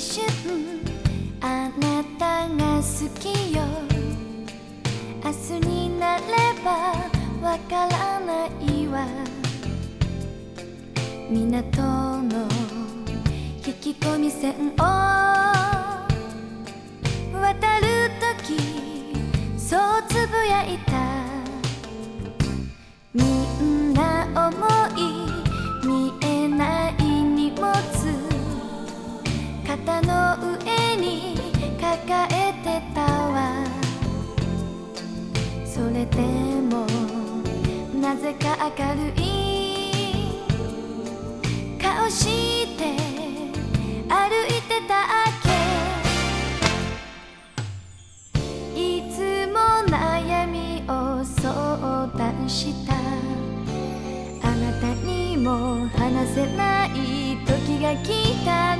瞬あなたが好きよ。明日になればわからないわ。港の引き込み線を。渡るときそうつぶやいたぜか明るい。顔して歩いてたっけ。いつも悩みを相談した。あなたにも話せない時が来たの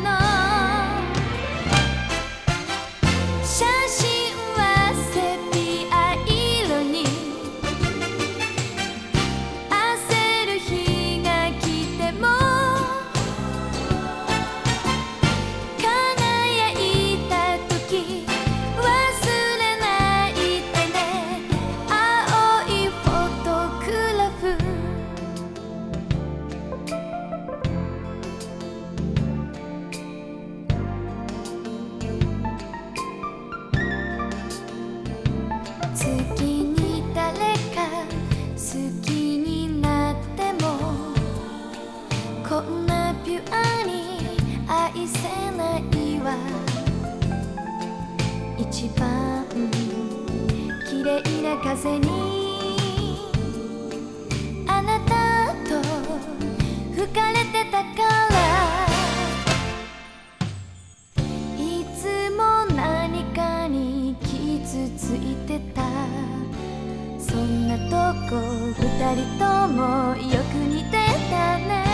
風にあなたと吹かれてたから。いつも何かに傷ついてた。そんなとこ二人ともよく似てたね